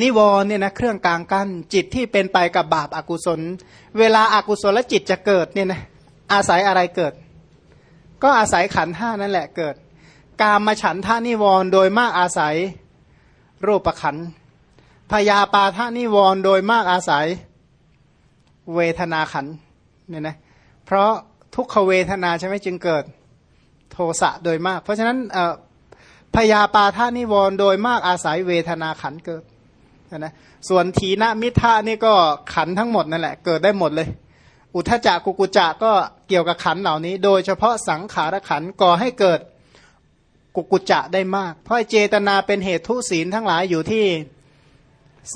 นิวรณ์เนี่ยนะเครื่องกลางกั้นจิตที่เป็นไปกับบาปอากุศล เวลาอากุศลจิตจะเกิดเนี่ยนะอาศัยอะไรเกิด ก็อาศัยขันธ์ห้านั่นแหละเกิด กามมาฉันท่านิวรณ์โดยมากอาศัยรูปขันพยาปาท่านิวรณ์โดยมากอาศัยเวทนาขันเนี่ยนะเพราะทุกขเวทนาใช่ไหมจึงเกิดโทสะโดยมาก เพราะฉะนั้นพยาปาทานิวรณ์โดยมากอาศัยเวทนาขันเกิด นะส่วนทีนมิทานี่ก็ขันทั้งหมดนั่นแหละเกิดได้หมดเลย อุทจักกุกุจักก็เกี่ยวกับขันเหล่านี้ โดยเฉพาะสังขารขันก่อให้เกิดกุกุจะได้มาก เพราะเจตนาเป็นเหตุทุศีลทั้งหลายอยู่ที่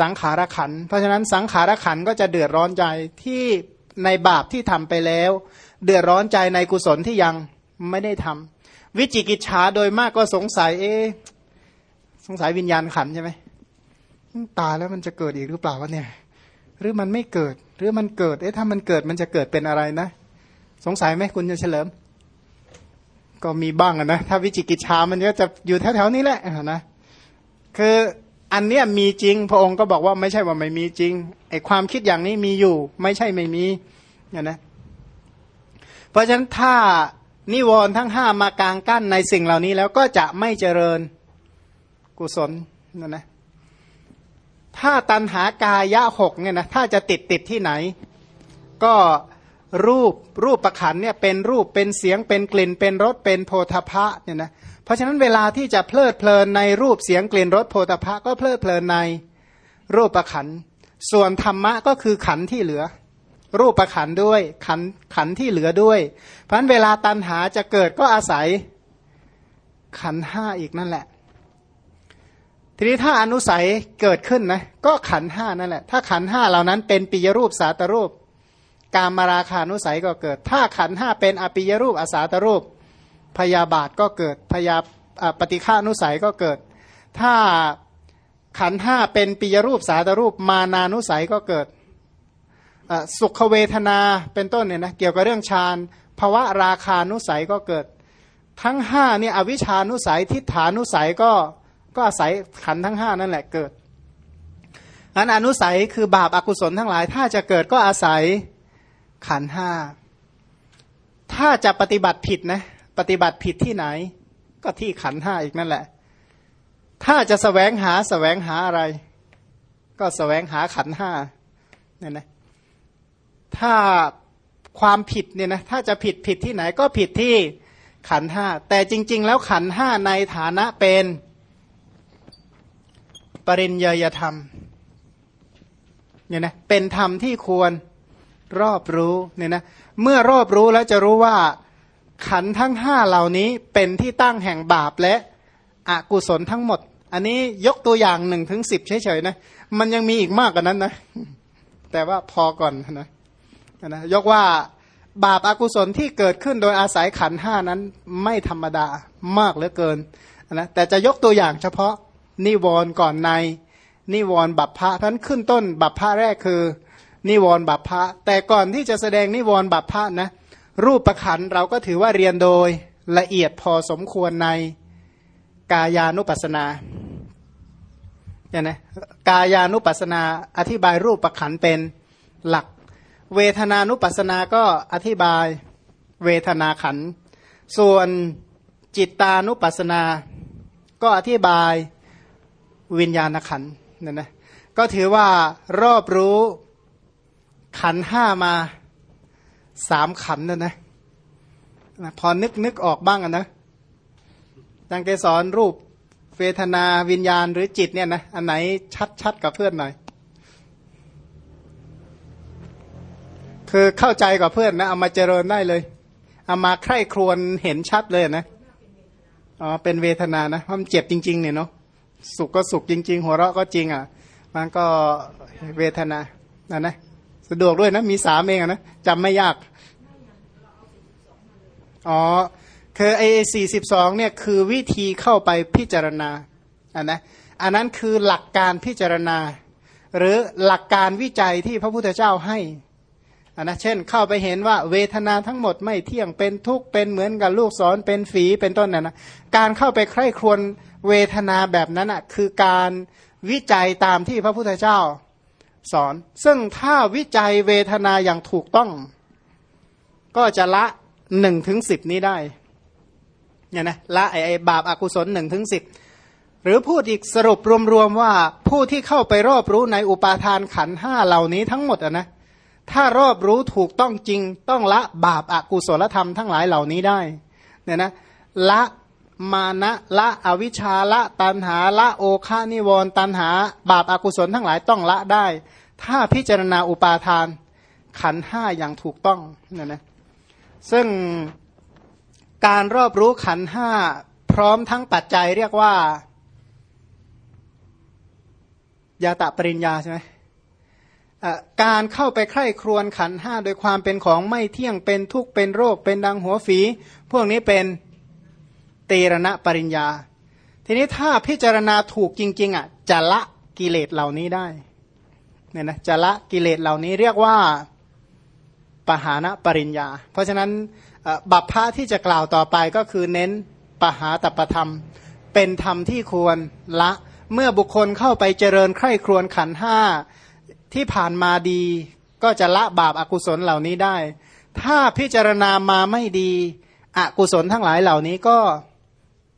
สังขารขัน เพราะฉะนั้นสังขารขันก็จะเดือดร้อนใจที่ในบาปที่ทำไปแล้ว เดือดร้อนใจในกุศลที่ยังไม่ได้ทำวิจิกิจฉาโดยมากก็สงสัยเอสงสัยวิญญาณขันใช่ไหม ตายแล้วมันจะเกิดอีกหรือเปล่าวะเนี่ย หรือมันไม่เกิด หรือมันเกิด เอ๊ะถ้ามันเกิดมันจะเกิดเป็นอะไรนะ สงสัยไหมคุณจะเฉลิม ก็มีบ้างนะ ถ้าวิจิกิจชามันก็จะอยู่แถวๆนี้แหละนะ คืออันเนี้ยมีจริง พระองค์ก็บอกว่าไม่ใช่ว่าไม่มีจริง ไอความคิดอย่างนี้มีอยู่ ไม่ใช่ไม่มีเนี่ยนะ เพราะฉะนั้นถ้านิวรณ์ทั้งห้ามากางกั้นในสิ่งเหล่านี้แล้วก็จะไม่เจริญกุศลนั่นนะ ถ้าตันหากายะหกเนี่ยนะถ้าจะติดติดที่ไหน ก็รูปรูปประขันเนี่ยเป็นรูปเป็นเสียงเป็นกลิ่นเป็นรสเป็นโพธพะเนี่ยนะเพราะฉะนั้นเวลาที่จะเพลิดเพลินในรูปเสียงกลิ่นรสโพธพะก็เพลิดเพลินในรูปประขันส่วนธรรมะก็คือขันที่เหลือ รูปประขันด้วยขันขันที่เหลือด้วย เพราะฉะนั้นเวลาตันหาจะเกิดก็อาศัยขันห้าอีกนั่นแหละ ทีนี้ถ้าอนุสัยเกิดขึ้นนะก็ขันห้านั่นแหละ ถ้าขันห้าเหล่านั้นเป็นปิยรูปสาตรูป การมาราคานุสัยก็เกิด ถ้าขันห้าเป็นอปิยรูปอสาตรูป พยาบาทก็เกิดพยาปฏิฆานุสัยก็เกิด ถ้าขันห้าเป็นปิยรูปสาตรูป มานานุสัยก็เกิดสุขเวทนาเป็นต้นเนี่ยนะเกี่ยวกับเรื่องฌานภาวะราคานุสัยก็เกิด ทั้งห้าเนี่ยอวิชานุสัยทิฏฐานุสัยก็ ก็อาศัยขันทั้งห้านั่นแหละเกิดอันอนุสัยคือบาปอากุศลทั้งหลาย ถ้าจะเกิดก็อาศัยขันห้าถ้าจะปฏิบัติผิดนะปฏิบัติผิดที่ไหน ก็ที่ขันห้าอีกนั่นแหละ ถ้าจะสแสวงหาสแสวงหาอะไร ก็สแสวงหาขันห้าเนี่ยนะถ้าความผิดเนี่ยนะถ้าจะผิดผิดที่ไหนก็ผิดที่ขันห้าแต่จริง ๆ แล้วขันห้าในฐานะเป็น ปริญญาธรรมเนี่ยนะเป็นธรรมที่ควรรอบรู้เนี่ยนะเมื่อรอบรู้แล้วจะรู้ว่าขันทั้งห้าเหล่านี้เป็นที่ตั้งแห่งบาปและอกุศลทั้งหมด อันนี้ยกตัวอย่างหนึ่งถึงสิบเฉยๆนะมันยังมีอีกมากกว่านั้นนะ แต่ว่าพอก่อนนะนะยกว่าบาปอากุศลที่เกิดขึ้นโดยอาศัยขันห้านั้นไม่ธรรมดามากเหลือเกินนะแต่จะยกตัวอย่างเฉพาะ นิวรณ์ก่อนใน นิวรณ์บัพพะท่านขึ้นต้น บัพพะแรกคือ นิวรณ์บัพพะแต่ก่อนที่จะแสดงนิวรณ์บัพพะนะรูปประคันเราก็ถือว่าเรียนโดยละเอียดพอสมควรในกายานุปัสนาเนี่ยนะกายานุปัสนาอธิบายรูปประคันเป็นหลัก เวทนานุปัสนาก็อธิบายเวทนาขัน ส่วนจิตตานุปัสนา ก็อธิบาย วิญญาณขันเนี่ยนะก็ถือว่ารอบรู้ขันห้ามาสามขันนะนะพอนึกนึกออกบ้างนะดังเกสอนรูปเวทนาวิญญาณหรือจิตเนี่ยนะอันไหนชัดชัดกับเพื่อนหน่อย คือเข้าใจกับเพื่อนนะ เอามาเจริญได้เลย เอามาใคร่ครวญเห็นชัดเลยนะอ๋อเป็นเวทนานะเพราะมันเจ็บจริง ๆ เนี่ยเนาะ สุขก็สุขจริง ๆ หัวเราะก็จริงอะ มันก็เวทนานะนะสะดวกด้วยนะ มีสามเองนะจำไม่ยาก อ๋อคือไอ้สี่สิบสองเนี่ยคือวิธีเข้าไปพิจารณาอันนะอันนั้นคือหลักการพิจารณา หรือหลักการวิจัยที่พระพุทธเจ้าให้อันนะเช่นเข้าไปเห็นว่าเวทนาทั้งหมดไม่เที่ยงเป็นทุกข์เป็นเหมือนกับลูกศรเป็นฝีเป็นต้นน่ะนะการเข้าไปใคร่ครวญ เวทนาแบบนั้นอะคือการวิจัยตามที่พระพุทธเจ้าสอน ซึ่งถ้าวิจัยเวทนาอย่างถูกต้อง ก็จะละหนึ่งถึงสิบนี้ได้เนี่ยนะละไอ้ไอบาปอากุศลหนึ่งถึงสิบหรือพูดอีกสรุปรวมๆว่าผู้ที่เข้าไปรอบรู้ในอุปาทานขันห้าเหล่านี้ทั้งหมดอะนะถ้ารอบรู้ถูกต้องจริงต้องละบาปอากุศลธรรมทั้งหลายเหล่านี้ได้เนี่ยนะละ มานะละอวิชาละตันหาละโอคานิวรตันหา บาปอากุศลทั้งหลายต้องละได้ ถ้าพิจารณาอุปาทาน ขันห้าอย่างถูกต้องนี่ยนะซึ่งการรอบรู้ขันห้าพร้อมทั้งปัจจัยเรียกว่ายาตะปริญญาใช่ไหมการเข้าไปใคร่ครวญขันห้าโดยความเป็นของไม่เที่ยงเป็นทุกข์เป็นโรคเป็นดังหัวฝี พวกนี้เป็น เตรณะปริญญา ทีนี้ถ้าพิจารณาถูกจริง ๆ อะ จะละกิเลสเหล่านี้ได้เนี่ยนะจะละกิเลสเหล่านี้เรียกว่าปหานะปริญญา เพราะฉะนั้นบัพพะที่จะกล่าวต่อไปก็คือเน้นปหาตปธรรม เป็นธรรมที่ควรละเมื่อบุคคลเข้าไปเจริญใคร่ครวญขันห้าที่ผ่านมาดี ก็จะละบาปอากุศลเหล่านี้ได้ ถ้าพิจารณามาไม่ดีอกุศลทั้งหลายเหล่านี้ก็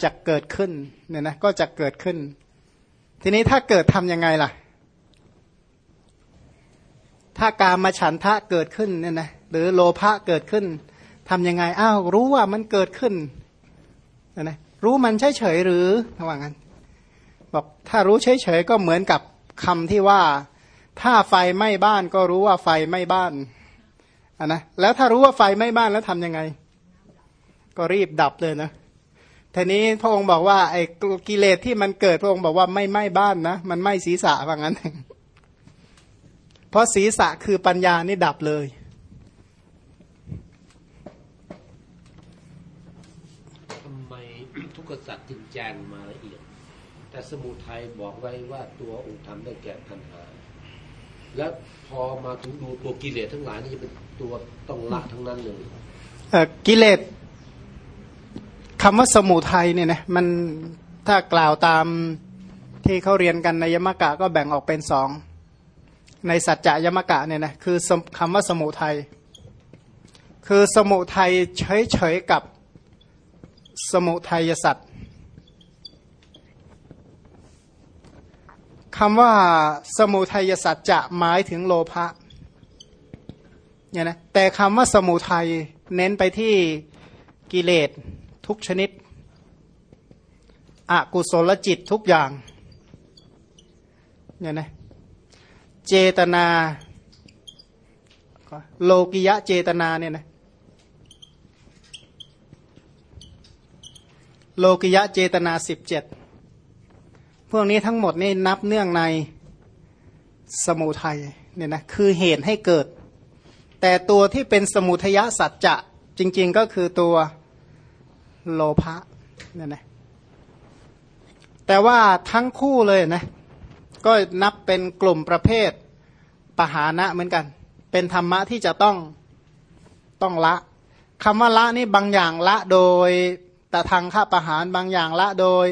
จะเกิดขึ้นเนี่ยนะก็จะเกิดขึ้น ทีนี้ถ้าเกิดทำยังไงล่ะ ถ้าการมาฉันทะเกิดขึ้นเนี่ยนะหรือโลภะเกิดขึ้นทำยังไงอ้าวรู้ว่ามันเกิดขึ้นนะรู้มันเฉยเฉยหรือระหว่างนั้นบอกถ้ารู้เฉยๆก็เหมือนกับคำที่ว่า ถ้าไฟไหม้บ้านก็รู้ว่าไฟไหม้บ้านอะนะแล้วถ้ารู้ว่าไฟไหม้บ้านแล้วทํำยังไง ก็รีบดับเลยนะ ทีนี้พระองค์บอกว่าไอ้กิเลสที่มันเกิดพระองค์บอกว่าไม่ไหม้บ้านนะ มันไหม้ศีรษะว่างั้น เพราะศีรษะคือปัญญานี่ดับเลย ทำไมทุกขสัตว์จึงแจงมาละเอียด แต่สมุทัยบอกไว้ว่าตัวองค์ธรรมได้แก่ทันหา แล้วพอมาถึงดูตัวกิเลสทั้งหลายนี่จะเป็นตัวต้องละทั้งนั้นเลยกิเลส คำว่าสมุทัยเนี่ยนะมันถ้ากล่าวตามที่เขาเรียนกันในยมกะก็แบ่งออกเป็นสอง ในสัจจะยมกะเนี่ยนะคือคำว่าสมุทัยคือสมุทัยเฉยๆกับสมุทัยสัตว์คำว่าสมุทัยสัจจะหมายถึงโลภะเนี่ยนะแต่คำว่าสมุทัยเน้นไปที่กิเลส ทุกชนิด อกุศลจิตทุกอย่างเนี่ยนะเจตนา โลกิยะเจตนาเนี่ยนะโลกิยะเจตนาสิบเจ็ดพวกนี้ทั้งหมดนี่นับเนื่องในสมุทัยเนี่ยนะคือเหตุให้เกิด แต่ตัวที่เป็นสมุทยะสัจจะจริง ๆ ก็คือตัว โลภะเนี่ยนะแต่ว่าทั้งคู่เลยนะก็นับเป็นกลุ่มประเภทปหานะเหมือนกัน เป็นธรรมะที่จะต้องต้องละคำว่าละนี่บางอย่างละโดยตะทางข้าประหารบางอย่างละโดย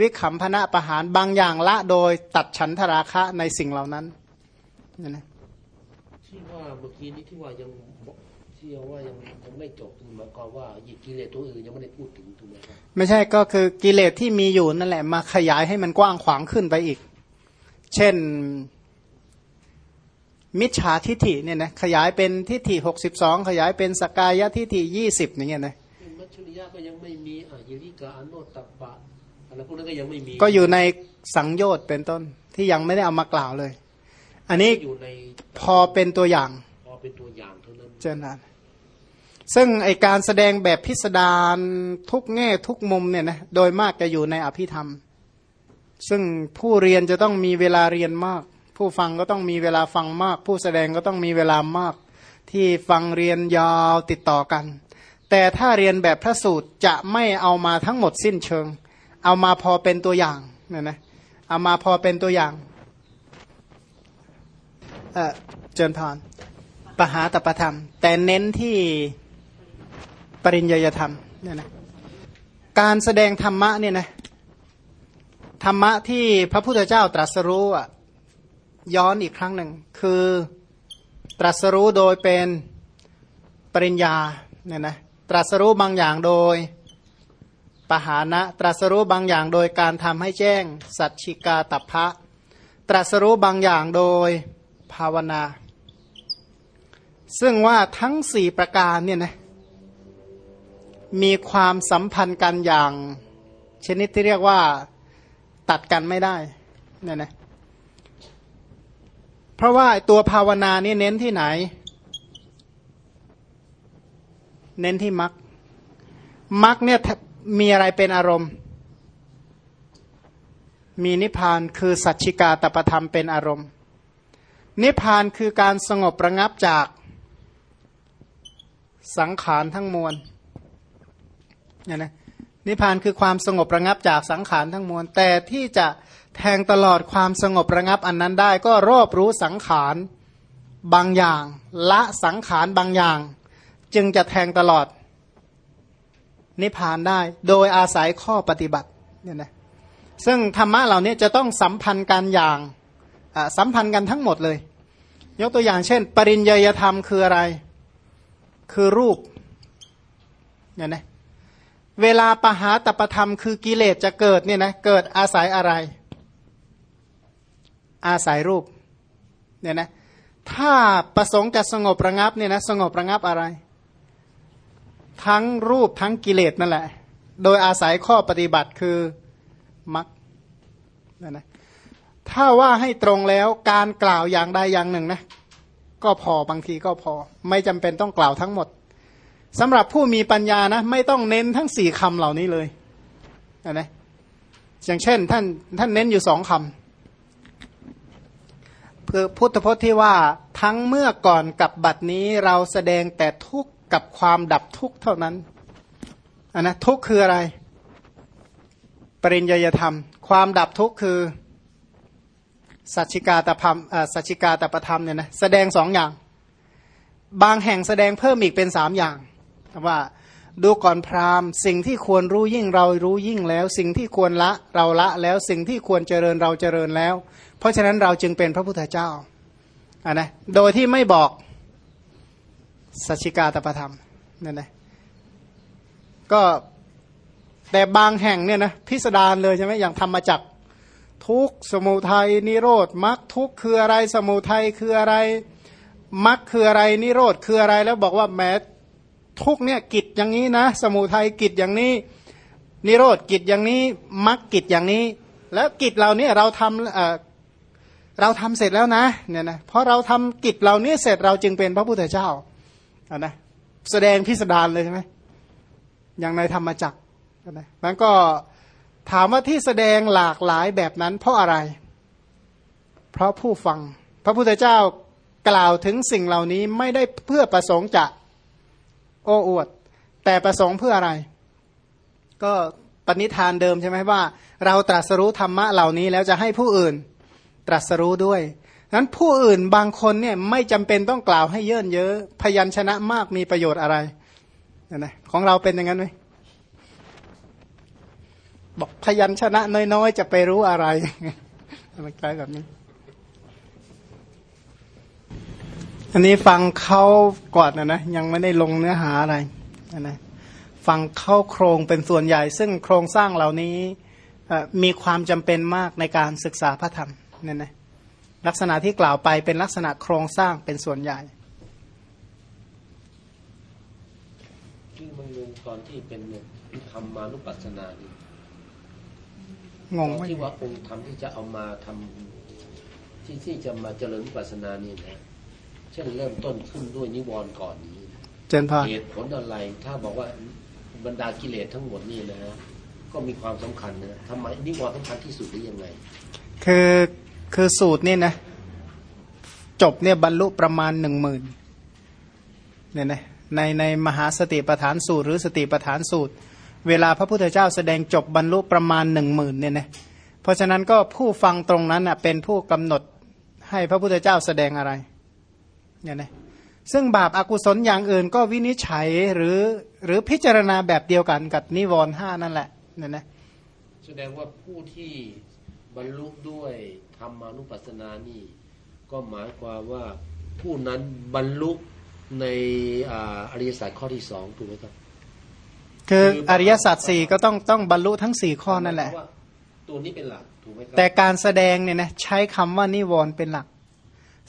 วิขำพนะประหารบางอย่างละโดยตัดฉันทราคะในสิ่งเหล่านั้นนี่นะที่ว่าเมื่อกี้นี้ที่ว่ายัง ที่ว่ายังยังไม่จบหมายความว่ากิเลสตัวอื่นยังไม่ได้พูดถึงถูกไหมครับไม่ใช่ก็คือกิเลสที่มีอยู่นั่นแหละมาขยายให้มันกว้างขวางขึ้นไปอีก เช่นมิจฉาทิฏฐิเนี่ยนะขยายเป็นทิฏฐิหกสิบสองขยายเป็นสกายทิฏฐิยี่สิบอย่างเงี้ยนะมัชริยะก็ยังไม่มีอะยิริกาอโนตตบะแล้วพวกนั้นก็ยังไม่มี ก็อยู่ในสังโยชน์เป็นต้นที่ยังไม่ได้เอามากล่าวเลย อันนี้อยู่ในพอเป็นตัวอย่าง พอเป็นตัวอย่าง เจนนั้นซึ่งไอการแสดงแบบพิสดารทุกแง่ทุกมุมเนี่ยนะโดยมากจะอยู่ในอภิธรรม ซึ่งผู้เรียนจะต้องมีเวลาเรียนมาก ผู้ฟังก็ต้องมีเวลาฟังมาก ผู้แสดงก็ต้องมีเวลามาก ที่ฟังเรียนยาวติดต่อกัน แต่ถ้าเรียนแบบพระสูตรจะไม่เอามาทั้งหมดสิ้นเชิง เอามาพอเป็นตัวอย่างเนี่ยนะเอามาพอเป็นตัวอย่างเออเจริญพร ปหาตประธรรม แต่เน้นที่ปริญญาธรรมเนี่ยนะการแสดงธรรมะเนี่ยนะธรรมะที่พระพุทธเจ้าตรัสรู้อะย้อนอีกครั้งหนึ่ง คือตรัสรู้โดยเป็นปริญญาเนี่ยนะตรัสรู้บางอย่างโดยปหานะตรัสรู้บางอย่างโดยการทำให้แจ้ง สัจชิกาตัพพะ ตรัสรู้บางอย่างโดยภาวนา ซึ่งว่าทั้งสี่ประการเนี่ยนะมีความสัมพันธ์กันอย่างชนิดที่เรียกว่าตัดกันไม่ได้เนี่ยนะเพราะว่าตัวภาวนานี่เน้นที่ไหน เน้นที่มักมักเนี่ยมีอะไรเป็นอารมณ์ มีนิพพานคือสัจฉิกาตประธรรมเป็นอารมณ์ นิพพานคือการสงบระงับจาก สังขารทั้งมวลเนี่ยนะนิพพานคือความสงบระงับจากสังขารทั้งมวล แต่ที่จะแทงตลอดความสงบระงับอันนั้นได้ ก็รอบรู้สังขารบางอย่าง ละสังขารบางอย่าง จึงจะแทงตลอด นิพพานได้ โดยอาศัยข้อปฏิบัติเนี่ยนะซึ่งธรรมะเหล่านี้จะต้องสัมพันธ์กันอย่างสัมพันธ์กันทั้งหมดเลย ยกตัวอย่างเช่น ปริญญยธรรมคืออะไร คือรูปเนี่ยนะเวลาปหาตประธรรมคือกิเลสจะเกิดเนี่ยนะเกิดอาศัยอะไร อาศัยรูปเนี่ยนะถ้าประสงค์จะสงบระงับเนี่ยนะสงบระงับอะไร ทั้งรูปทั้งกิเลสนั่นแหละ โดยอาศัยข้อปฏิบัติคือมักนะนะถ้าว่าให้ตรงแล้วการกล่าวอย่างใดอย่างหนึ่งนะ ก็พอบางทีก็พอ ไม่จำเป็นต้องกล่าวทั้งหมดสำหรับผู้มีปัญญานะ ไม่ต้องเน้นทั้งสี่คำเหล่านี้เลยนะอย่างเช่น ท่านท่านเน้นอยู่สองคำคือพุทธพจน์ที่ว่าทั้งเมื่อก่อนกับบัดนี้เราแสดงแต่ทุกข์กับความดับทุกข์เท่านั้นอันนะทุกข์คืออะไร ปริญญยธรรม ความดับทุกข์คือ สัจจิกาตพัมสัจจิกาตประธรรมเนี่ยนะแสดงสองอย่าง บางแห่งแสดงเพิ่มอีกเป็นสามอย่างว่าดูก่อนพราหมณ์ สิ่งที่ควรรู้ยิ่งเรารู้ยิ่งแล้ว สิ่งที่ควรละเราละแล้วสิ่งที่ควรเจริญเราเจริญแล้ว เพราะฉะนั้นเราจึงเป็นพระพุทธเจ้าอ่านะโดยที่ไม่บอกสัชิกาตประธรรมนั่นนะก็แต่บางแห่งเนี่ยนะพิสดารเลยใช่ไหมอย่างธรรมจัก ทุกสมุทัยนิโรธมรรคทุกคืออะไรสมุทัยคืออะไรมรรคคืออะไรนิโรธคืออะไรแล้วบอกว่าแม้ทุกเนี่ยกิจอย่างนี้นะ สมุทัยกิจอย่างนี้ นิโรธกิจอย่างนี้มรรคกิจอย่างนี้ แล้วกิจเรานี่ยเราทำเเราทำเสร็จแล้วนะเนี่ยนะเพราะเราทำกิจเรานี้เสร็จเราจึงเป็นพระพุทธเจ้าอ่านะแสดงพิสดารเลยใช่ไหมอย่างในธรรมจักรนะมันก็ ถามว่าที่แสดงหลากหลายแบบนั้นเพราะอะไร เพราะผู้ฟัง พระพุทธเจ้ากล่าวถึงสิ่งเหล่านี้ไม่ได้เพื่อประสงค์จะโอ้อวด แต่ประสงค์เพื่ออะไร ก็ปณิธานเดิมใช่ไหมว่า เราตรัสรู้ธรรมะเหล่านี้แล้วจะให้ผู้อื่นตรัสรู้ด้วยนั้นผู้อื่นบางคนเนี่ยไม่จำเป็นต้องกล่าวให้เยินเยอะพยัญชนะมากมีประโยชน์อะไรนะของเราเป็นอย่างนั้นไหม บอกพยัญชนะน้อยๆ จะไปรู้อะไรมันคล้ายแบบนี้ อันนี้ฟังเข้าก่อนนะนะยังไม่ได้ลงเนื้อหาอะไรนะฟังเข้าโครงเป็นส่วนใหญ่ ซึ่งโครงสร้างเหล่านี้มีความจำเป็นมากในการศึกษาพระธรรมเนี่ยนะลักษณะที่กล่าวไปเป็นลักษณะโครงสร้างเป็นส่วนใหญ่ที่มันงงตอนที่เป็นธรรมานุปัสสนานี่ งงที่ว่าองค์ธรรมที่จะเอามาทำที่ที่จะมาเจริญนุปัสสนานี่นะช่นเริ่มต้นขึ้นด้วยนิวรณ์ก่อนนี้เจนพาเหตุผลอะไร ถ้าบอกว่าบรรดากิเลสทั้งหมดนี่นะฮะก็มีความสำคัญนะทำไมนิวรณ์สำคัญที่สุดหรือยังไง คือคือสูตรนี่นะ จบเนี่ยบรรลุประมาณหนึ่งหมื่นเนี่ยนะในในมหาสติปฐานสูตร หรือสติปฐานสูตร เวลาพระพุทธเจ้าแสดงจบบรรลุประมาณหนึ่งหมื่นเนี่ยนะเพราะฉะนั้นก็ผู้ฟังตรงนั้นอะเป็นผู้กำหนดให้พระพุทธเจ้าแสดงอะไรเนี่ยนะซึ่งบาปอากุศลอย่างอื่นก็วินิจฉัยหรือหรือพิจารณาแบบเดียวกันกับนิวรณ์ห้านั่นแหละเนี่ยนะแสดงว่าผู้ที่บรรลุด้วยธรรมานุปัสสนานี่ ก็หมายความว่าผู้นั้นบรรลุในอาอริยสัจข้อที่สองถูกไหมครับ คืออริยสัจสี่ก็ต้องต้องบรรลุทั้งสี่ข้อนั่นแหละมายความว่าตัวนี้เป็นหลักถูกไหมครัแต่การแสดงเนี่ยนะใช้คำว่านิวรณ์เป็นหลัก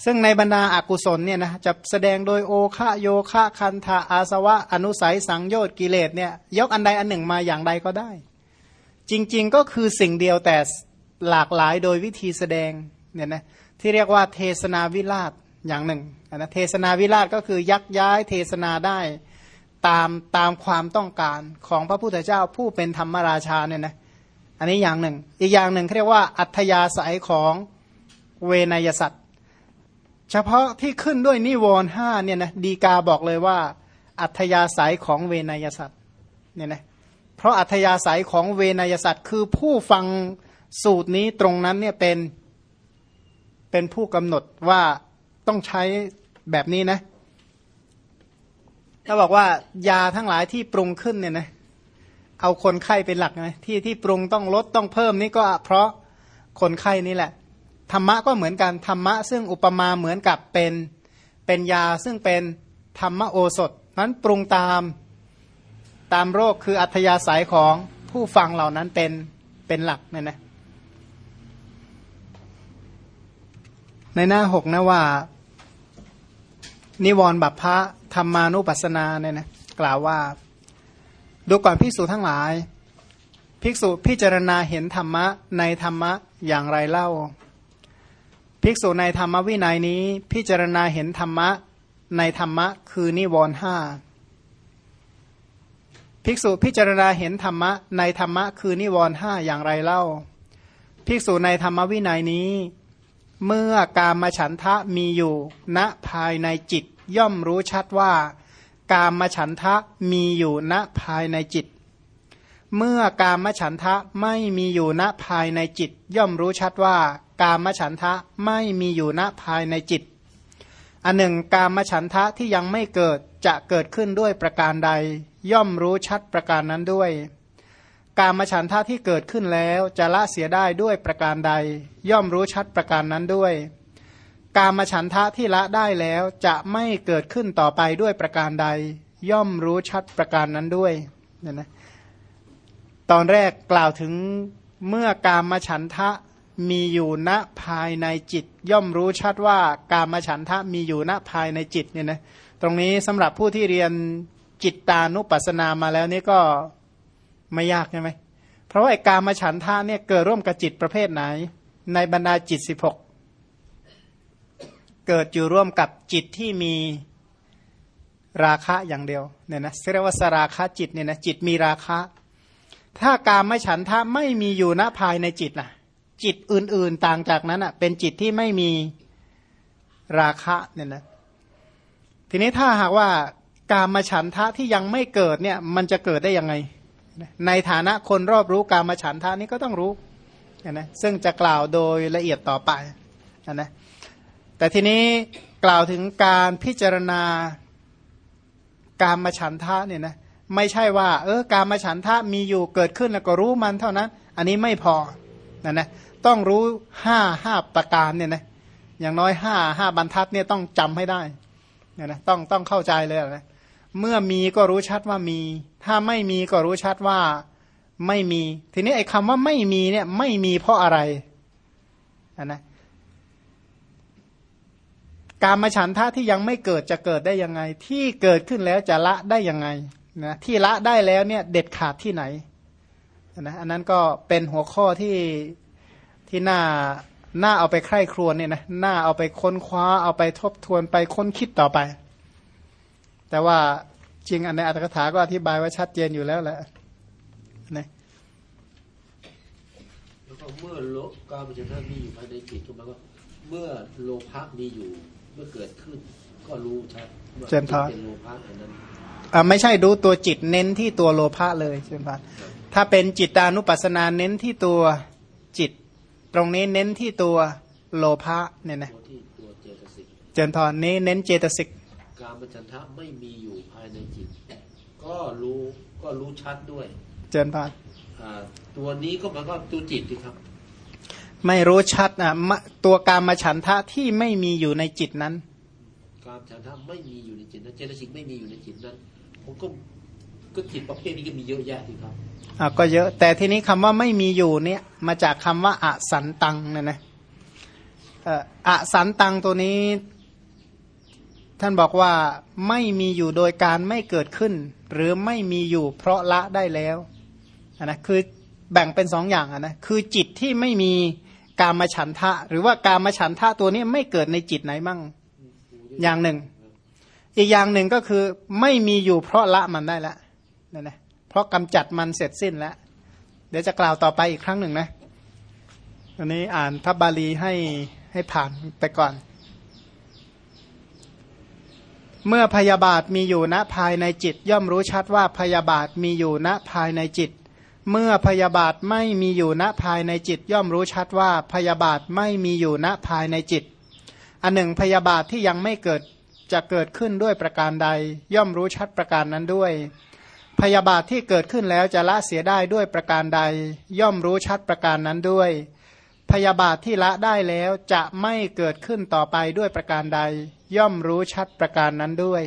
ซึ่งในบรรดาอากุศลเนี่ยนะจะแสดงโดยโอคะโยคะคันธาอาสวะ อนุสัยสังโยชน์กิเลสเนี่ยยกอันใดอันหนึ่งมาอย่างใดก็ได้ จริงๆก็คือสิ่งเดียวแต่หลากหลายโดยวิธีแสดงเนี่ยนะที่เรียกว่าเทศนาวิราชอย่างหนึ่งนะเทศนาวิราชก็คือยักย้ายเทศนาได้ ตามตามความต้องการของพระพุทธเจ้าผู้เป็นธรรมราชาเนี่ยนะอันนี้อย่างหนึ่ง อีกอย่างหนึ่งเรียกว่าอัธยาศัยของเวนยสัตว์เฉพาะที่ขึ้นด้วยนิวรณ์ห้าเนี่ยนะดีกาบอกเลยว่า อัธยาศัยของเวนยสัตว์เนี่ยนะเพราะอัธยาศัยของเวนยสัตว์คือผู้ฟังสูตรนี้ตรงนั้นเนี่ยเป็นเป็นผู้กำหนดว่าต้องใช้แบบนี้นะ ถ้าบอกว่ายาทั้งหลายที่ปรุงขึ้นเนี่ยนะเอาคนไข้เป็นหลักนะที่ที่ปรุงต้องลดต้องเพิ่มนี่ก็เพราะคนไข้นี่แหละธรรมะก็เหมือนกันธรรมะ ซึ่งอุปมาเหมือนกับเป็นเป็นยาซึ่งเป็นธรรมโอสถนั้นปรุงตามตามโรคคืออัธยาศัยของผู้ฟังเหล่านั้นเป็นเป็นหลักเนี่ยนะในหน้าหกนะว่า นิวรณ์บัพพะธรรมานุปัสสนาเนี่ยนะกล่าวว่า ดูก่อนภิกษุทั้งหลาย ภิกษุพิจารณาเห็นธรรมะในธรรมะอย่างไรเล่า ภิกษุในธรรมวินัยนี้ พิจารณาเห็นธรรมะในธรรมะคือนิวรณ์ห้าภิกษุพิจารณาเห็นธรรมะในธรรมะคือนิวรณ์ห้าอย่างไรเล่า ภิกษุในธรรมวินัยนี้ เมื่อกามฉันทะมีอยู่ ณภายในจิตย่อมรู้ชัดว่า กามฉันทะมีอยู่ณภายในจิต เมื่อกามฉันทะไม่มีอยู่ณภายในจิต ย่อมรู้ชัดว่า กามฉันทะไม่มีอยู่ณภายในจิตอันหนึ่งกามฉันทะที่ยังไม่เกิดจะเกิดขึ้นด้วยประการใด ย่อมรู้ชัดประการนั้นด้วย การมฉันทะที่เกิดขึ้นแล้วจะละเสียได้ด้วยประการใด ย่อมรู้ชัดประการนั้นด้วย การมฉันทะที่ละได้แล้วจะไม่เกิดขึ้นต่อไปด้วยประการใด ย่อมรู้ชัดประการนั้นด้วยเนี่ยนะตอนแรกกล่าวถึงเมื่อการมฉันทะมีอยู่ณภายในจิต ย่อมรู้ชัดว่าการมฉันทะมีอยู่ณภายในจิตเนี่ยนะตรงนี้สำหรับผู้ที่เรียนจิตตานุปัสสนามาแล้วนี่ก็ ไม่ยากใช่ไหมเพราะว่าไอ้กามฉันทะเนี่ยเกิดร่วมกับจิตประเภทไหน ในบรรดาจิตสิบหกเกิดอยู่ร่วมกับจิตที่มีราคะอย่างเดียวเนี่ยนะเรียกว่าสราคะจิตเนี่ยนะจิตมีราคะ ถ้ากามฉันทะไม่มีอยู่ณภายในจิตล่ะ จิตอื่น ๆต่างจากนั้นอะ เป็นจิตที่ไม่มีราคะเนี่ยนะทีนี้ถ้าหากว่ากามฉันทะที่ยังไม่เกิดเนี่ย มันจะเกิดได้ยังไง ในฐานะคนรอบรู้การมฉันทะนี้ก็ต้องรู้นะซึ่งจะกล่าวโดยละเอียดต่อไปนะแต่ทีนี้กล่าวถึงการพิจารณาการมฉันทะเนี่ยนะไม่ใช่ว่า เออการมฉันทะมีอยู่เกิดขึ้นแล้วก็รู้มันเท่านั้น อันนี้ไม่พอนะนะต้องรู้ห้าห้าประการเนี่ยนะอย่างน้อยห้าห้าบรรทัดเนี่ยต้องจำให้ได้เนี่ยนะต้องต้องเข้าใจเลยนะ เมื่อมีก็รู้ชัดว่ามี ถ้าไม่มีก็รู้ชัดว่าไม่มี ทีนี้ไอ้คำว่าไม่มีเนี่ยไม่มีเพราะอะไรนะการมาฉันทะที่ยังไม่เกิดจะเกิดได้ยังไง ที่เกิดขึ้นแล้วจะละได้ยังไงนะที่ละได้แล้วเนี่ยเด็ดขาดที่ไหนนะอันนั้นก็เป็นหัวข้อที่ที่น่าน่าเอาไปใคร่ครวญเนี่ยนะน่าเอาไปค้นคว้าเอาไปทบทวนไปค้นคิดต่อไป แต่ว่าจริงอันในอัตถกถาก็อธิบายไว้ชัดเจนอยู่แล้วแหละนะแล้วก็เมื่อโลกามฉันทะมีอยู่ภายในจิตก็หมายว่าเมื่อโลภะมีอยู่เมื่อเกิดขึ้น ก็รู้ชัดว่าเจนพรเป็นโลภะอันนั้นอ่าไม่ใช่ดูตัวจิตเน้นที่ตัวโลภะเลยใช่ไหมครับถ้าเป็นจิตตานุปัสสนาเน้นที่ตัวจิต ตรงนี้เน้นที่ตัวโลภะเนี่ยนะตัวที่ตัวเจตสิกเจนพรนี้เน้นเจตสิก กามฉันทะไม่มีอยู่ภายในจิต ก็รู้ก็รู้ชัดด้วย เจนพรอ่าตัวนี้ก็หมันก็ตัวจิตที่ครับ ไม่รู้ชัดอะมะตัวการมาฉันทะที่ไม่มีอยู่ในจิตนั้น การฉันทะไม่มีอยู่ในจิตนั้นเจตสิกไม่มีอยู่ในจิตนั้นผมก็ก็จิตประเภทนี้ก็มีเยอะแยะที่ครับอะก็เยอะ แต่ทีนี้คำว่าไม่มีอยู่เนี่ย มาจากคำว่าอสันตังเนี่ยนะเอ่ออสันตังตัวนี้ ท่านบอกว่าไม่มีอยู่โดยการไม่เกิดขึ้น หรือไม่มีอยู่เพราะละได้แล้วนะคือแบ่งเป็นสองอย่างนะคือจิตที่ไม่มีการมาฉันทะ หรือว่าการมาฉันทะตัวนี้ไม่เกิดในจิตไหนมั่งอย่างหนึ่ง อีกอย่างหนึ่งก็คือไม่มีอยู่เพราะละมันได้แล้วนั่นนะเพราะกำจัดมันเสร็จสิ้นแล้ว เดี๋ยวจะกล่าวต่อไปอีกครั้งหนึ่งนะอันนี้อ่านพระบาลีให้ให้ผ่านไปก่อน เมื่อพยาบาทมีอยู่ณภายในจิต ย่อมรู้ชัดว่าพยาบาทมีอยู่ณภายในจิต เมื่อพยาบาทไม่มีอยู่ณภายในจิต ย่อมรู้ชัดว่าพยาบาทไม่มีอยู่ณภายในจิต อันหนึ่งพยาบาทที่ยังไม่เกิดจะเกิดขึ้นด้วยประการใด ย่อมรู้ชัดประการนั้นด้วย พยาบาทที่เกิดขึ้นแล้วจะละเสียได้ด้วยประการใด ย่อมรู้ชัดประการนั้นด้วย พยาบาทที่ละได้แล้วจะไม่เกิดขึ้นต่อไปด้วยประการใด ย่อมรู้ชัดประการนั้นด้วย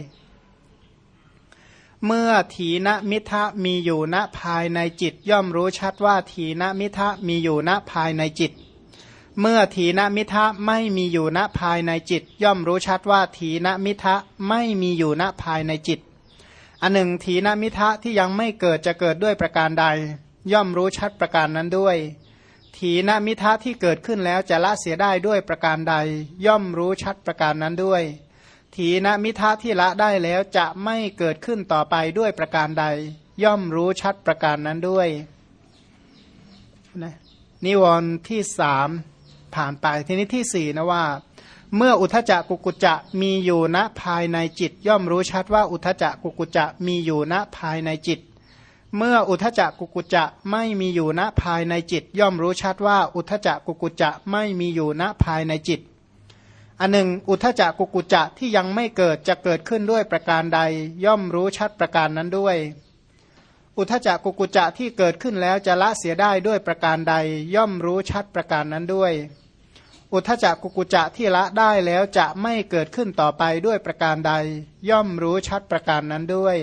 เมื่อถีนมิทะมีอยู่ณภายในจิต ย่อมรู้ชัดว่าถีนมิทะมีอยู่ณภายในจิต เมื่อถีนมิทะไม่มีอยู่ณภายในจิต ย่อมรู้ชัดว่าถีนมิทะไม่มีอยู่ณภายในจิต อันหนึ่งถีนมิทะที่ยังไม่เกิดจะเกิดด้วยประการใด ย่อมรู้ชัดประการนั้นด้วย ถีนมิทะที่เกิดขึ้นแล้วจะละเสียได้ด้วยประการใด ย่อมรู้ชัดประการนั้นด้วย ถีนมิทะที่ละได้แล้วจะไม่เกิดขึ้นต่อไปด้วยประการใด ย่อมรู้ชัดประการนั้นด้วยนะนิวรณ์ที่สามผ่านไปทีนี้ที่สี่นะว่า เมื่ออุทจจะกุกุจจะมีอยู่ณภายในจิต ย่อมรู้ชัดว่าอุทจจะกุกุจจะมีอยู่ณภายในจิต เมื่ออุทจจะกุกุจจะไม่มีอยู่ณภายในจิต ย่อมรู้ชัดว่า อุทจจะกุกุจจะไม่มีอยู่ณภายในจิต อันหนึ่ง อุทจจะกุกุจจะที่ยังไม่เกิดจะเกิดขึ้นด้วยประการใด ย่อมรู้ชัดประการนั้นด้วย อุทจจะกุกุจจะที่เกิดขึ้นแล้วจะละเสียได้ด้วยประการใด ย่อมรู้ชัดประการนั้นด้วย อุทจจะกุกุจจะที่ละได้แล้วจะไม่เกิดขึ้นต่อไปด้วยประการใด ย่อมรู้ชัดประการนั้นด้วย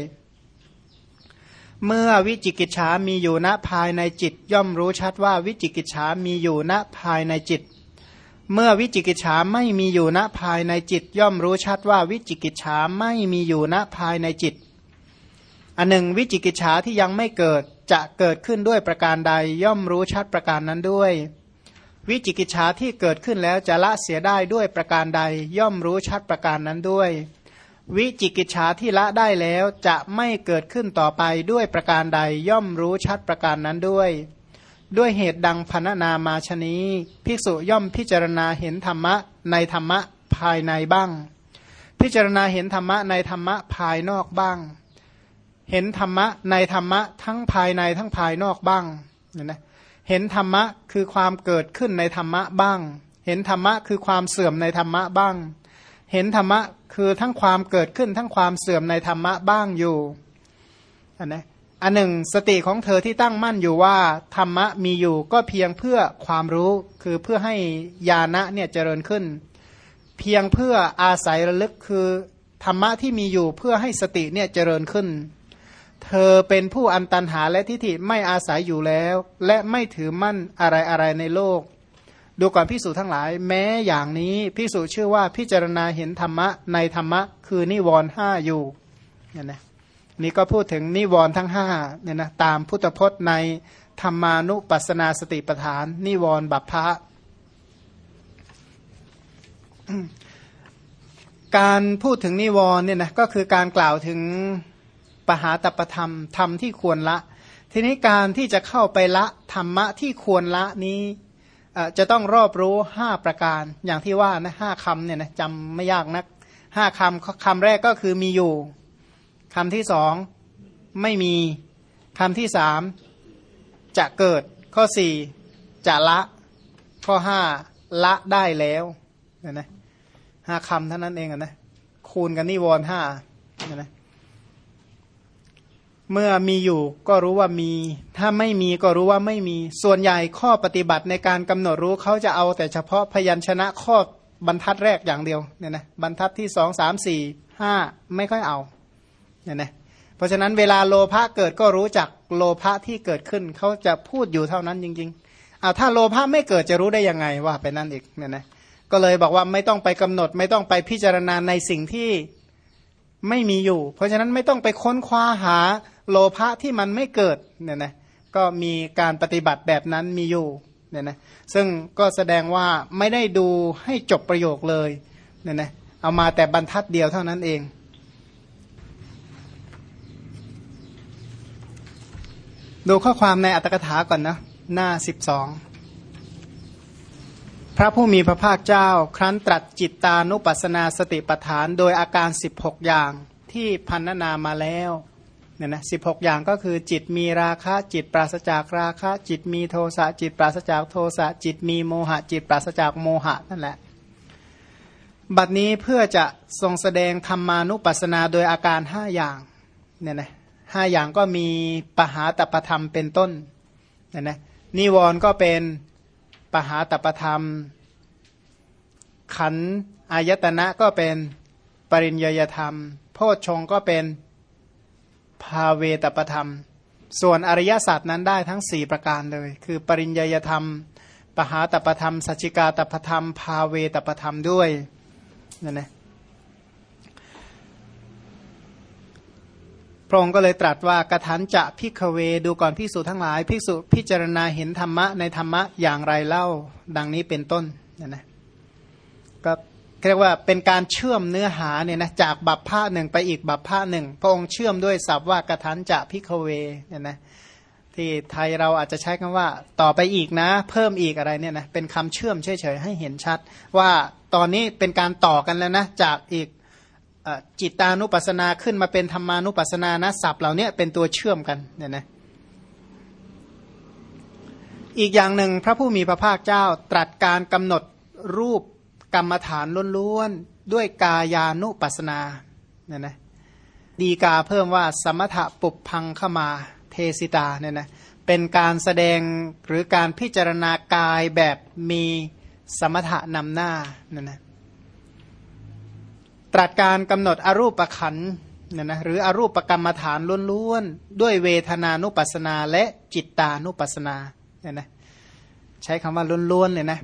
เมื่อวิจิกิจฉามีอยู่ณภายในจิต ย่อมรู้ชัดว่าวิจิกิจฉามีอยู่ณภายในจิต เมื่อวิจิกิจฉาไม่มีอยู่ณภายในจิต ย่อมรู้ชัดว่าวิจิกิจฉาไม่มีอยู่ณภายในจิต อันหนึ่งวิจิกิจฉาที่ยังไม่เกิดจะเกิดขึ้นด้วยประการใด ย่อมรู้ชัดประการนั้นด้วย วิจิกิจฉาที่เกิดขึ้นแล้วจะละเสียได้ด้วยประการใด ย่อมรู้ชัดประการนั้นด้วย วิจิกิจฉาที่ละได้แล้วจะไม่เกิดขึ้นต่อไปด้วยประการใดย่อมรู้ชัดประการนั้นด้วย ด้วยเหตุดังพันนามาชนี้ภิกษุย่อมพิจารณาเห็นธรรมะในธรรมะภายในบ้าง พิจารณาเห็นธรรมะในธรรมะภายนอกบ้าง เห็นธรรมะในธรรมะทั้งภายในทั้งภายนอกบ้างนไหมเห็นธรรมะคือความเกิดขึ้นในธรรมะบ้าง เห็นธรรมะคือความเสื่อมในธรรมะบ้าง เห็นธรรมะคือทั้งความเกิดขึ้นทั้งความเสื่อมในธรรมะบ้างอยู่อันนะอันหนึ่งสติของเธอที่ตั้งมั่นอยู่ว่าธรรมะมีอยู่ก็เพียงเพื่อความรู้คือเพื่อให้ญาณะเนี่ยเจริญขึ้น เพียงเพื่ออาศัยระลึกคือธรรมะที่มีอยู่เพื่อให้สติเนี่ยเจริญขึ้น เธอเป็นผู้อันตันหาและทิฏฐิไม่อาศัยอยู่แล้ว และไม่ถือมั่นอะไรอะไรในโลก ดูก่อนพิสูจทั้งหลาย แม้อย่างนี้พิสูจชื่อว่าพิจารณาเห็นธรรมะในธรรมะ คือนิวรณ์ห้าอยู่เนี่ยนะนี่ก็พูดถึงนิวรณ์ทั้งห้าเนี่ยนะตามพุทธพจน์ในธรรมานุปัสสนาสติปทาน นิวรณ์บัพพะการพูดถึงนิวรณ์เนี่ยนะก็คือการกล่าวถึงปหาตปธรรมธรรมที่ควรละ ทีนี้การที่จะเข้าไปละธรรมะที่ควรละนี้ จะต้องรอบรู้ห้าประการ อย่างที่ว่านะห้าคำเนี่ยนะจำไม่ยากนักห้าคำคำแรกก็คือมีอยู่คำที่สองไม่มีคำที่สามจะเกิด ข้อสี่จะละ ข้อห้าละได้แล้วเนี่ยนะห้าคำเท่านั้นเองนะคูณกันนิวรณ์ห้าเนี่ยนะ เมื่อมีอยู่ก็รู้ว่ามี ถ้าไม่มีก็รู้ว่าไม่มี ส่วนใหญ่ข้อปฏิบัติในการกำหนดรู้เขาจะเอาแต่เฉพาะพยัญชนะข้อบรรทัดแรกอย่างเดียวเนี่ยนะบรรทัดที่สองสามสี่ห้าไม่ค่อยเอาเนี่ยนะเพราะฉะนั้นเวลาโลภะเกิดก็รู้จักโลภะที่เกิดขึ้นเขาจะพูดอยู่เท่านั้นจริงๆเอาถ้าโลภะไม่เกิดจะรู้ได้ยังไงว่าไปนั่นอีกเนี่ยนะก็เลยบอกว่าไม่ต้องไปกำหนด ไม่ต้องไปพิจารณาในสิ่งที่ ไม่มีอยู่ เพราะฉะนั้นไม่ต้องไปค้นคว้าหาโลภะที่มันไม่เกิดเนี่ยนะก็มีการปฏิบัติแบบนั้นมีอยู่เนี่ยนะซึ่งก็แสดงว่าไม่ได้ดูให้จบประโยคเลยเนี่ยนะเอามาแต่บรรทัดเดียวเท่านั้นเองดูข้อความในอัตถกถาก่อนนะ หน้าสิบสอง พระผู้มีพระภาคเจ้า ครั้นตรัสจิตตานุปัสนาสติปฐานโดยอาการ 16 อย่างที่พันนามาแล้วเนี่ยนะสิอย่างก็คือจิตมีราคะ จิตปราศจากราคะ จิตมีโทสะจิตปราศจากโทสะจิตมีโมหะ จิตปราศจากโมหะนั่นแหละ บัดนี้เพื่อจะทรงแสดงธรรมานุปัสสนาโดยอาการห้าอย่างเนี่ยนะห้าอย่างก็มีปหาตปธรรมเป็นต้นเนี่ยนะนิวรณ์ก็เป็น ปหาตปธรรม ขันอายตนะก็เป็นปริญญยธรรม โพชฌงก็เป็นภาเวตประธรรม ส่วนอริยศาสตร์นั้นได้ทั้ง 4 ประการเลย คือปริญญยธรรม ปหาตประธรรม สัจจิกาตประธรรม ภาเวตประธรรมด้วยนั่นนะ พระองค์ก็เลยตรัสว่ากระถันจะพิกเวดูก่อนพิสูจทั้งหลายพิสูจพิจารณาเห็นธรรมะในธรรมะอย่างไรเล่าดังนี้เป็นต้นนั่นะก็เรียกว่าเป็นการเชื่อมเนื้อหาเนี่ยนะจากบัพพะหนึ่งไปอีกบัพพะหนึ่งพระองค์เชื่อมด้วยศัพท์ว่ากระทันจะพิกเวเนี่ยนะที่ไทยเราอาจจะใช้คำว่า ต่อไปอีกนะ เพิ่มอีกอะไรเนี่ยนะเป็นคำเชื่อมเฉยๆให้เห็นชัด ว่าตอนนี้เป็นการต่อกันแล้วนะจากอีก จิตานุปัสสนาขึ้นมาเป็นธรรมานุปัสสนานะศัพท์เหล่านี้เป็นตัวเชื่อมกันเนี่ยนะอีกอย่างหนึ่งพระผู้มีพระภาคเจ้าตรัสการกำหนดรูปกรรมฐานล้วนๆด้วยกายานุปัสนาเนี่ยนะดีกาเพิ่มว่าสมถะปุพังขมาเทสิตาเนี่ยนะเป็นการแสดงหรือการพิจารณากายแบบมีสมถะนำหน้าเนี่ยนะ ตรัสการกำหนดอรูปขันเนี่ยนะหรืออรูปกรรมฐานล้วนๆ ด้วยเวทนานุปัสนาและจิตตานุปัสนาเนี่ยนะใช้คำว่าล้วนๆเลยนะ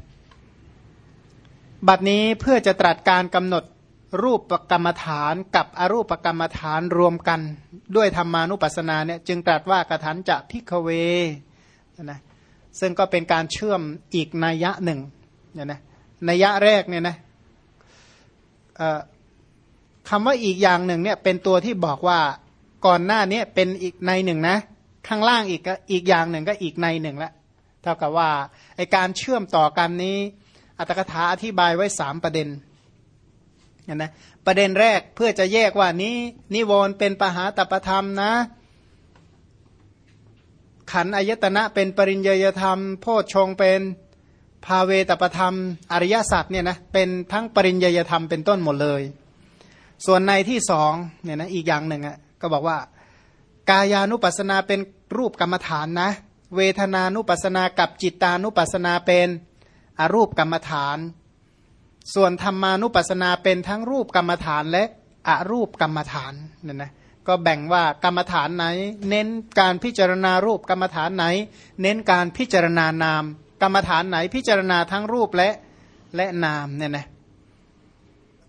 บัดนี้เพื่อจะตรัสการกำหนดรูปกรรมฐานกับอรูปกรรมฐานรวมกัน ด้วยธรรมานุปัสสนาเนี่ยจึงตรัสว่ากระถันจะพิกเวนะซึ่งก็เป็นการเชื่อมอีกนัยยะหนึ่งเนี่ยนะนัยยะแรกเนี่ยนะ คำว่าอีกอย่างหนึ่งเนี่ยเป็นตัวที่บอกว่าก่อนหน้านี้เป็นอีกในหนึ่งนะ ข้างล่างอีกอีกอย่างหนึ่งก็อีกในหนึ่งละเท่ากับว่าไอการเชื่อมต่อกันนี้ อัตถกถาอธิบายไว้สามประเด็นนะประเด็นแรกเพื่อจะแยกว่านี้นิวรณ์เป็นปหาตประธรรมนะ ขันอายตนะเป็นปริญญยธรรม โพชฌงเป็นภาเวตประธรรม อริยสัจเนี่ยนะเป็นทั้งปริญญยธรรมเป็นต้นหมดเลย ส่วนในที่สองเนี่ยนะอีกอย่างหนึ่งอะก็บอกว่ากายานุปัสนาเป็นรูปกรรมฐานนะ เวทนานุปัสนากับจิตานุปัสนาเป็นอรูปกรรมฐาน ส่วนธรรมานุปัสสนาเป็นทั้งรูปกรรมฐานและอรูปกรรมฐานเนี่ยนะก็แบ่งว่ากรรมฐานไหน เน้นการพิจารณารูปกรรมฐานไหน เน้นการพิจารณานาม กรรมฐานไหนพิจารณาทั้งรูปและและนามเนี่ยนะ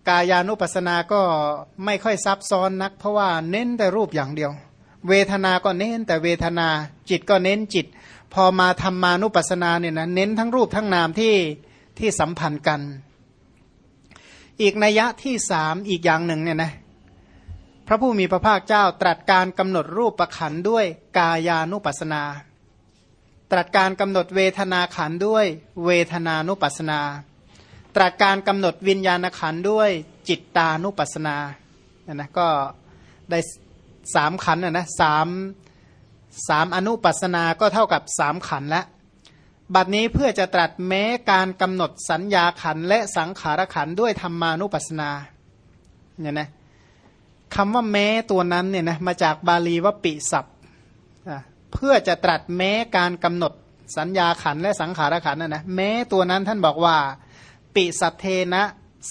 กายานุปัสสนาก็ไม่ค่อยซับซ้อนนัก เพราะว่าเน้นแต่รูปอย่างเดียว เวทนาก็เน้นแต่เวทนา จิตก็เน้นจิต พอมาทำมานุปัสสนาเนี่ยนะเน้นทั้งรูปทั้งนามที่ที่สัมพันธ์กัน อีกนัยยะที่สามอีกอย่างหนึ่งเนี่ยนะพระผู้มีพระภาคเจ้าตรัสการกำหนดรูปประขันด้วยกายานุปัสสนา ตรัสการกำหนดเวทนาขันด้วยเวทนานุปัสสนา ตรัสการกำหนดวิญญาณขันด้วยจิตตานุปัสสนาเนี่ยนะก็ได้สามขันนะนะสามสามอนุปัสนาก็เท่ากับสามขันและบัดนี้เพื่อจะตรัสแม้การกำหนดสัญญาขันและสังขารขันด้วยธรรมานุปัสนาเนี่ยนะคำว่าแม้ตัวนั้นเนี่ยนะมาจากบาลีว่าปิสับเพื่อจะตรัสแม้การกำหนดสัญญาขันและสังขารขันนะนะแม้ตัวนั้นท่านบอกว่า ปิสัทเทนะ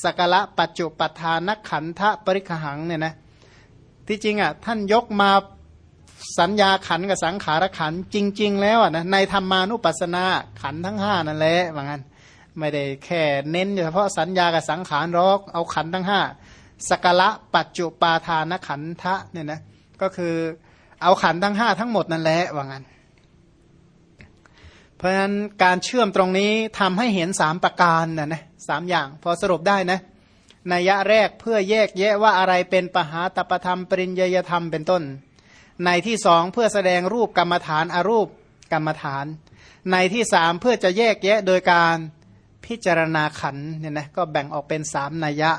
สกละปัจจุปทานขันทะปริคหังเนี่ยนะที่จริงอะท่านยกมาสัญญาขันกับสังขารขันจริง ๆ แล้วอะนะในธรรมานุปัสสนาขันทั้งห้านั่นแหละว่างั้นไม่ได้แค่เน้นเฉพาะสัญญากับสังขารรอกเอาขันทั้งห้าสกละปัจจุปาทานขันทะเนี่ยนะก็คือเอาขันทั้งห้าทั้งหมดนั่นแหละว่างั้น ราะฉะนั้นการเชื่อมตรงนี้ทำให้เห็นสามประการนะนะสามอย่างพอสรุปได้นะนัยยะแรกเพื่อแยกแยะว่าอะไรเป็นปหาตประธรรม ปริญญยธรรมเป็นต้น ในที่สองเพื่อแสดงรูปกรรมฐานอารูปกรรมฐาน ในที่สามเพื่อจะแยกแยะโดยการพิจารณาขันเนี่ยนะก็แบ่งออกเป็นสามนัยยะ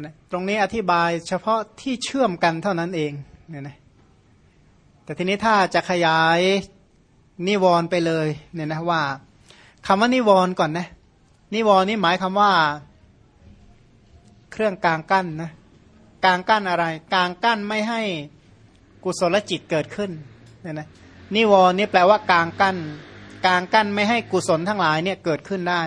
นตรงนี้อธิบายเฉพาะที่เชื่อมกันเท่านั้นเองเนี่ยนะ แต่ทีนี้ถ้าจะขยายนิวรณ์ไปเลยเนี่ยนะว่าคำว่านิวรณ์ก่อนนะนิวรณ์นี่หมายคำว่า เครื่องกลางกั้นนะกลางกั้นอะไร กลางกั้นไม่ให้กุศลจิตเกิดขึ้นเนี่ยนะนิวรณ์นี่แปลว่ากลางกั้น กลางกั้นไม่ให้กุศลทั้งหลายเนี่ยเกิดขึ้นได้